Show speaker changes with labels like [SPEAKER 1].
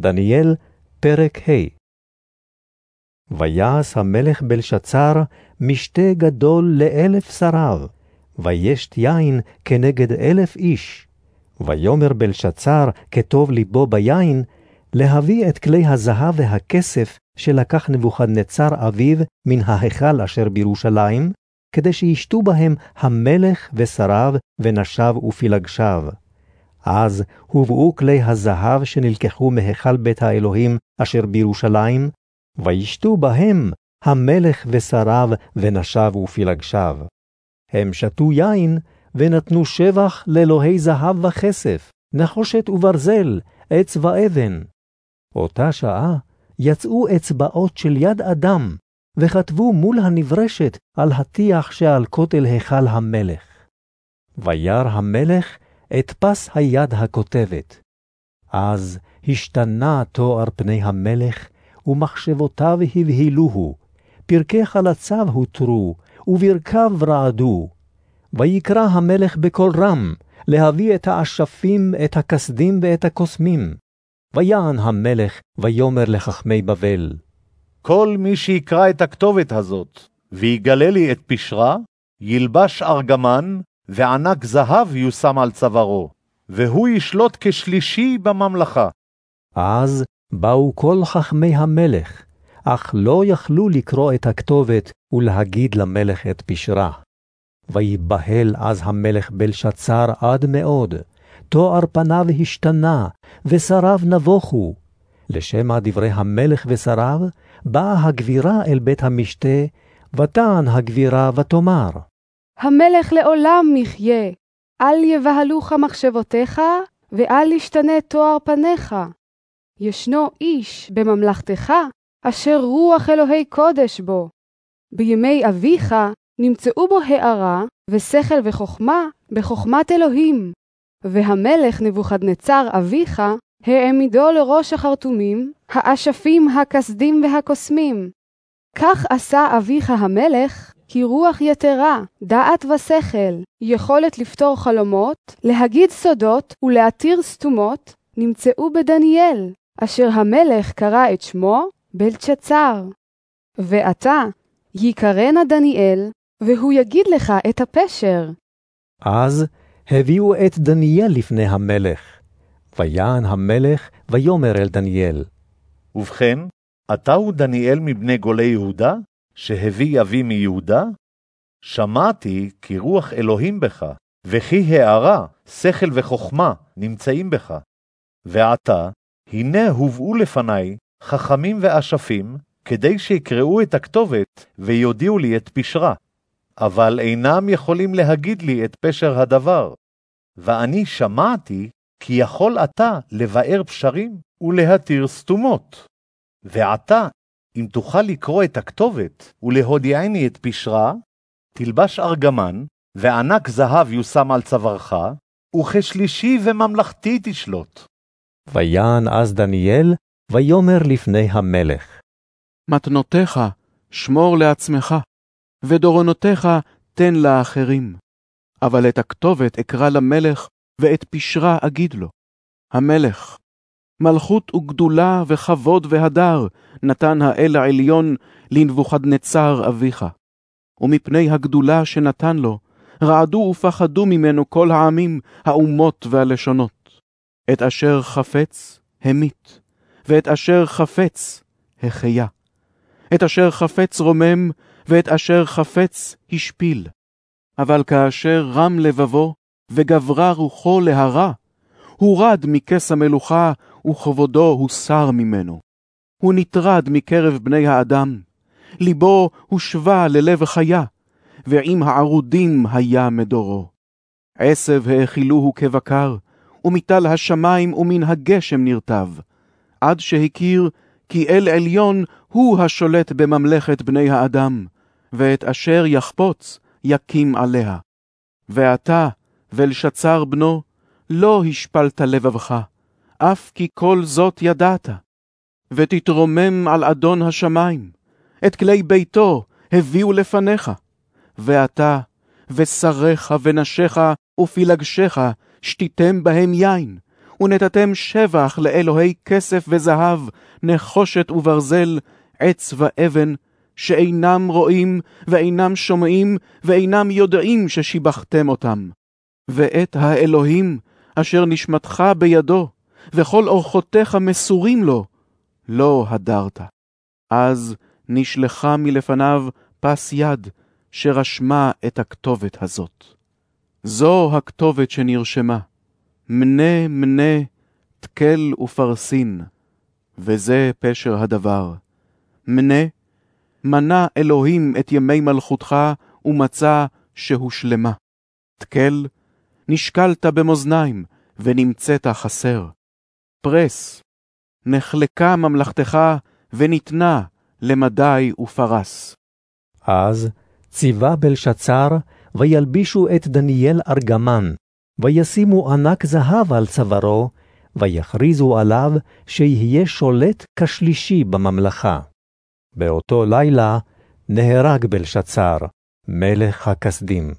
[SPEAKER 1] דניאל, פרק ה' ויעש המלך בלשצר משתה גדול לאלף שריו, וישת יין כנגד אלף איש. ויאמר בלשצר, כטוב ליבו ביין, להביא את כלי הזהב והכסף שלקח נבוכדנצר אביו מן ההיכל אשר בירושלים, כדי שישתו בהם המלך ושריו ונשיו ופילגשיו. אז הובאו כלי הזהב שנלקחו מהיכל בית האלוהים אשר בירושלים, וישתו בהם המלך ושריו ונשיו ופילגשיו. הם שתו יין, ונתנו שבח לאלוהי זהב וכסף, נחושת וברזל, עץ ואבן. אותה שעה יצאו אצבעות של יד אדם, וכתבו מול הנברשת על הטיח שעל כותל היכל המלך. וירא המלך את פס היד הכותבת. אז השתנה תואר פני המלך, ומחשבותיו הבהילוהו, פרקי חלציו הותרו, וברכיו רעדו. ויקרא המלך בקול רם, להביא את האשפים, את הכסדים ואת הקוסמים. ויען המלך, ויאמר לחכמי בבל.
[SPEAKER 2] כל מי שיקרא את הכתובת הזאת, ויגלה לי את פשרה, ילבש ארגמן, וענק זהב יושם על צווארו, והוא ישלוט כשלישי בממלכה.
[SPEAKER 1] אז באו כל חכמי המלך, אך לא יכלו לקרוא את הכתובת ולהגיד למלך את פשרה. ויבהל אז המלך בלשצר עד מאוד, תואר פניו השתנה, ושריו נבוכו. לשמע דברי המלך ושריו, באה הגבירה אל בית המשתה, ותען הגבירה ותאמר,
[SPEAKER 3] המלך לעולם מחיה, אל יבהלוך מחשבותיך, ואל ישתנה תואר פניך. ישנו איש בממלכתך, אשר רוח אלוהי קודש בו. בימי אביך נמצאו בו הערה, ושכל וחכמה, בחכמת אלוהים. והמלך נבוכדנצר אביך, העמידו לראש החרטומים, האשפים, הכסדים והקוסמים. כך עשה אביך המלך, כי רוח יתרה, דעת ושכל, יכולת לפתור חלומות, להגיד סודות ולהתיר סתומות, נמצאו בדניאל, אשר המלך קרא את שמו בלצ'צר. ועתה, יקרנה דניאל, והוא יגיד לך את הפשר.
[SPEAKER 1] אז הביאו את דניאל לפני המלך. ויען המלך, ויאמר אל דניאל.
[SPEAKER 2] ובכן, אתה הוא דניאל מבני גולי יהודה, שהביא אבי מיהודה? שמעתי כי רוח אלוהים בך, וכי הערה, שכל וחכמה נמצאים בך. ועתה, הנה הובאו לפניי חכמים ואשפים, כדי שיקראו את הכתובת ויודיעו לי את פשרה, אבל אינם יכולים להגיד לי את פשר הדבר. ואני שמעתי כי יכול אתה לבאר פשרים ולהתיר סתומות. ועתה, אם תוכל לקרוא את הכתובת ולהודיעני את פשרה, תלבש ארגמן, וענק זהב יושם על צווארך, וכשלישי וממלכתי תשלוט.
[SPEAKER 1] ויען אז דניאל, ויאמר לפני המלך.
[SPEAKER 4] מתנותיך שמור לעצמך, ודורונותיך תן לאחרים. אבל את הכתובת אקרא למלך, ואת פשרה אגיד לו. המלך, מלכות וגדולה וכבוד והדר נתן האל העליון לנבוכדנצר אביך. ומפני הגדולה שנתן לו, רעדו ופחדו ממנו כל העמים, האומות והלשונות. את אשר חפץ, המית, ואת אשר חפץ, החיה. את אשר חפץ רומם, ואת אשר חפץ השפיל. אבל כאשר רם לבבו, וגברה רוחו להרע, הורד מכס המלוכה, וכבודו הוסר ממנו. הוא נטרד מקרב בני האדם, ליבו הושבה ללב חיה, ועם הערודים היה מדורו. עשב האכילוהו כבקר, ומטל השמים ומן הגשם נרטב, עד שהכיר כי אל עליון הוא השולט בממלכת בני האדם, ואת אשר יחפוץ יקים עליה. ואתה, ולשצר בנו, לא השפלת לבבך, אף כי כל זאת ידעת. ותתרומם על אדון השמיים, את כלי ביתו הביאו לפניך, ואתה, ושריך ונשיך ופילגשך, שתיתם בהם יין, ונתתם שבח לאלוהי כסף וזהב, נחושת וברזל, עץ ואבן, שאינם רואים, ואינם שומעים, ואינם יודעים ששיבחתם אותם. ואת האלוהים, אשר נשמתך בידו, וכל אורחותיך מסורים לו, לא הדרת. אז נשלחה מלפניו פס יד, שרשמה את הכתובת הזאת. זו הכתובת שנרשמה, מנה מנה תקל ופרסין, וזה פשר הדבר. מנה, מנה אלוהים את ימי מלכותך, ומצא שהושלמה. תקל, נשקלת במאזניים, ונמצאת חסר. פרס, נחלקה ממלכתך, וניתנה למדי ופרס.
[SPEAKER 1] אז ציווה בלשצר, וילבישו את דניאל ארגמן, וישימו ענק זהב על צווארו, ויכריזו עליו שיהיה שולט כשלישי בממלכה. באותו לילה נהרג בלשצר, מלך הכסדים.